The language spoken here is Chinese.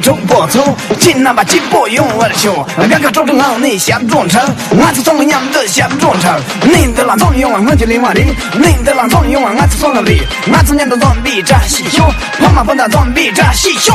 中不种，金那把金不用我的手。哥哥中的粮你不中少？俺是种子下不中少？你的粮种远，我就离万里；你的粮种远，俺是送了礼，俺是年的种地战喜笑，妈妈分到种地战喜笑。